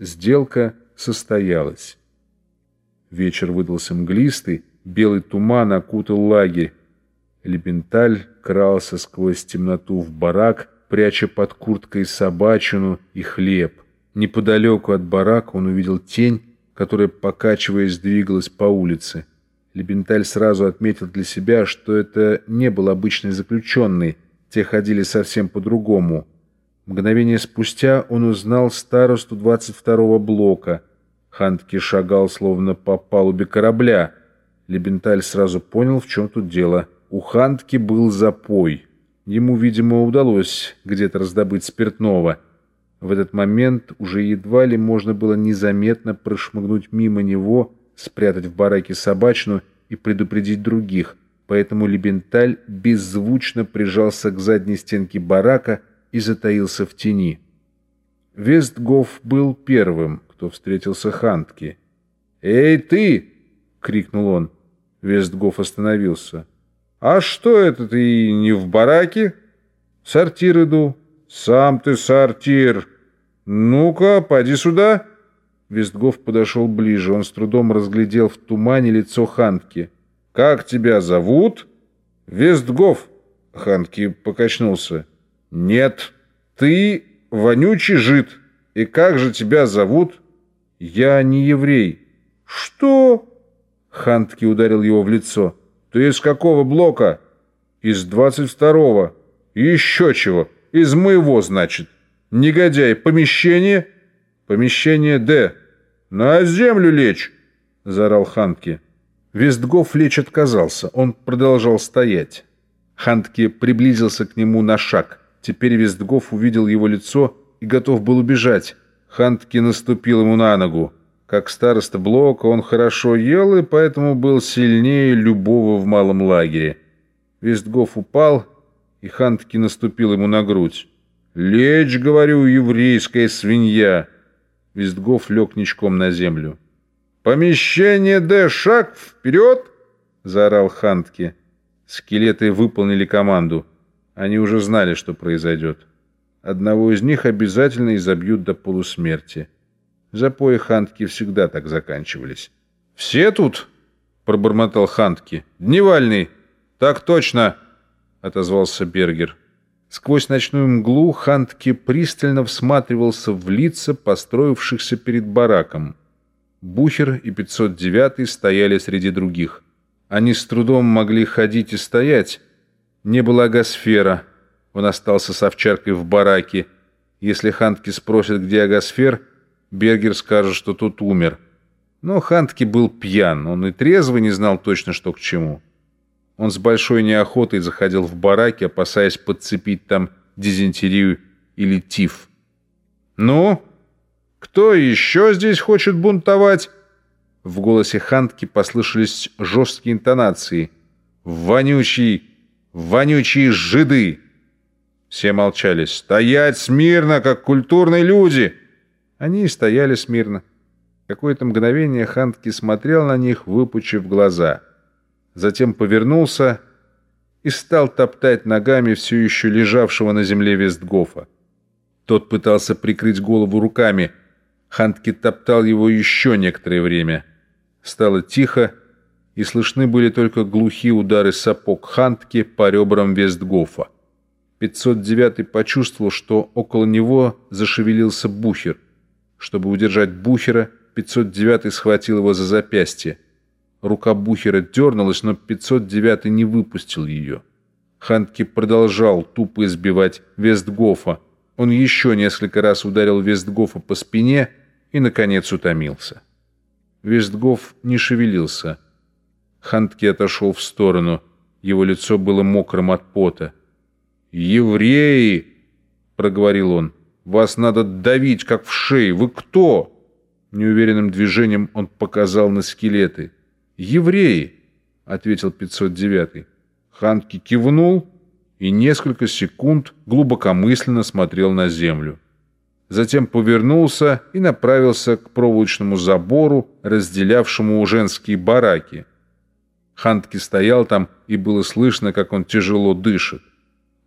Сделка состоялась. Вечер выдался мглистый, белый туман окутал лагерь. Лепенталь крался сквозь темноту в барак, пряча под курткой собачину и хлеб. Неподалеку от барака он увидел тень, которая, покачиваясь, двигалась по улице. Лебенталь сразу отметил для себя, что это не был обычный заключенный, те ходили совсем по-другому. Мгновение спустя он узнал старосту 22-го блока. Хантки шагал словно по палубе корабля. Лебенталь сразу понял, в чем тут дело. У Хантки был запой. Ему, видимо, удалось где-то раздобыть спиртного. В этот момент уже едва ли можно было незаметно прошмыгнуть мимо него, спрятать в бараке собачну и предупредить других, поэтому Лебенталь беззвучно прижался к задней стенке барака и затаился в тени. Вестгоф был первым, кто встретился Хантке. «Эй, ты!» — крикнул он. Вестгоф остановился. «А что это ты не в бараке?» «Сортир иду». «Сам ты сортир!» «Ну-ка, поди сюда!» Вестгоф подошел ближе. Он с трудом разглядел в тумане лицо Хантки. «Как тебя зовут?» «Вестгоф!» Хантки покачнулся. «Нет, ты вонючий жид. И как же тебя зовут?» «Я не еврей». «Что?» Хантки ударил его в лицо. «Ты из какого блока?» «Из двадцать второго». «Еще чего? Из моего, значит». «Негодяй, помещение?» «Помещение Д». «На землю лечь!» — заорал Хантки. Вестгоф лечь отказался. Он продолжал стоять. Хантки приблизился к нему на шаг. Теперь Вестгоф увидел его лицо и готов был убежать. Хантки наступил ему на ногу. Как староста блока он хорошо ел и поэтому был сильнее любого в малом лагере. Вестгоф упал, и Хантки наступил ему на грудь. «Лечь, говорю, еврейская свинья!» Вестгоф лег ничком на землю. «Помещение Д! Шаг вперед!» — заорал Хантки. Скелеты выполнили команду. Они уже знали, что произойдет. Одного из них обязательно изобьют до полусмерти. Запои Хантки всегда так заканчивались. «Все тут?» — пробормотал Хантки. «Дневальный!» «Так точно!» — отозвался Бергер. Сквозь ночную мглу Хантки пристально всматривался в лица, построившихся перед бараком. Бухер и 509 стояли среди других. Они с трудом могли ходить и стоять. Не было агосфера. Он остался с овчаркой в бараке. Если Хантки спросит, где агосфер, Бергер скажет, что тот умер. Но Хантки был пьян, он и трезвый не знал точно, что к чему. Он с большой неохотой заходил в бараки, опасаясь подцепить там дизентерию или тиф. «Ну, кто еще здесь хочет бунтовать?» В голосе Хантки послышались жесткие интонации. «Вонючий! Вонючие жиды!» Все молчали. «Стоять смирно, как культурные люди!» Они и стояли смирно. Какое-то мгновение Хантки смотрел на них, выпучив глаза – затем повернулся и стал топтать ногами все еще лежавшего на земле Вестгофа. Тот пытался прикрыть голову руками. Хантки топтал его еще некоторое время. Стало тихо, и слышны были только глухие удары сапог Хантки по ребрам Вестгофа. 509 почувствовал, что около него зашевелился Бухер. Чтобы удержать Бухера, 509 схватил его за запястье. Рука Бухера дернулась, но 509 не выпустил ее. Хантки продолжал тупо избивать Вестгофа. Он еще несколько раз ударил Вестгофа по спине и, наконец, утомился. Вестгоф не шевелился. Хантки отошел в сторону. Его лицо было мокрым от пота. «Евреи!» — проговорил он. «Вас надо давить, как в шее. Вы кто?» Неуверенным движением он показал на скелеты. «Евреи», — ответил 509-й. Ханки кивнул и несколько секунд глубокомысленно смотрел на землю. Затем повернулся и направился к проволочному забору, разделявшему женские бараки. Хантки стоял там, и было слышно, как он тяжело дышит.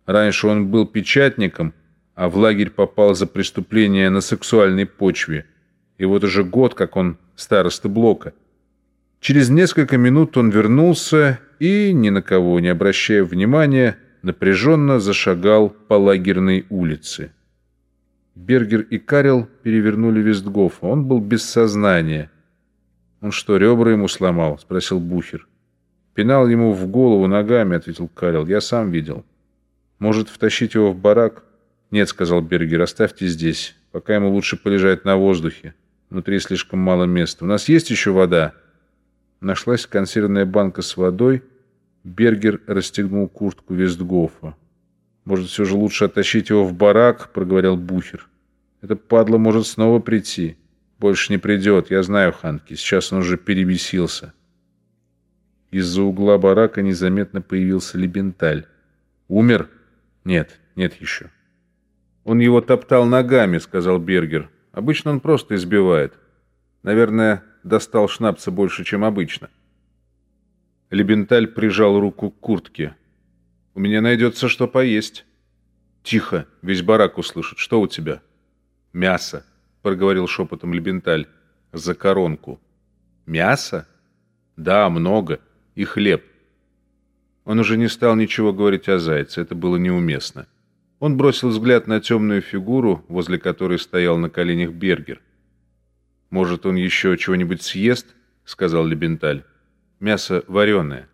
Раньше он был печатником, а в лагерь попал за преступление на сексуальной почве. И вот уже год, как он староста блока. Через несколько минут он вернулся и, ни на кого не обращая внимания, напряженно зашагал по лагерной улице. Бергер и Карел перевернули Вестгофа. Он был без сознания. «Он что, ребра ему сломал?» — спросил Бухер. «Пинал ему в голову ногами», — ответил Карел. «Я сам видел». «Может, втащить его в барак?» «Нет», — сказал Бергер, — «оставьте здесь. Пока ему лучше полежать на воздухе. Внутри слишком мало места. У нас есть еще вода?» Нашлась консервная банка с водой. Бергер расстегнул куртку Вестгофа. «Может, все же лучше оттащить его в барак?» — проговорил Бухер. «Это падла может снова прийти. Больше не придет, я знаю Ханки. Сейчас он уже перебесился». Из-за угла барака незаметно появился Лебенталь. «Умер?» «Нет, нет еще». «Он его топтал ногами», — сказал Бергер. «Обычно он просто избивает. Наверное, достал шнапса больше, чем обычно». Лебенталь прижал руку к куртке. У меня найдется что поесть. Тихо, весь барак услышит. Что у тебя? Мясо, проговорил шепотом Лебенталь. За коронку. Мясо? Да, много. И хлеб. Он уже не стал ничего говорить о зайце. Это было неуместно. Он бросил взгляд на темную фигуру, возле которой стоял на коленях Бергер. «Может, он еще чего-нибудь съест?» — сказал Лебенталь. «Мясо вареное».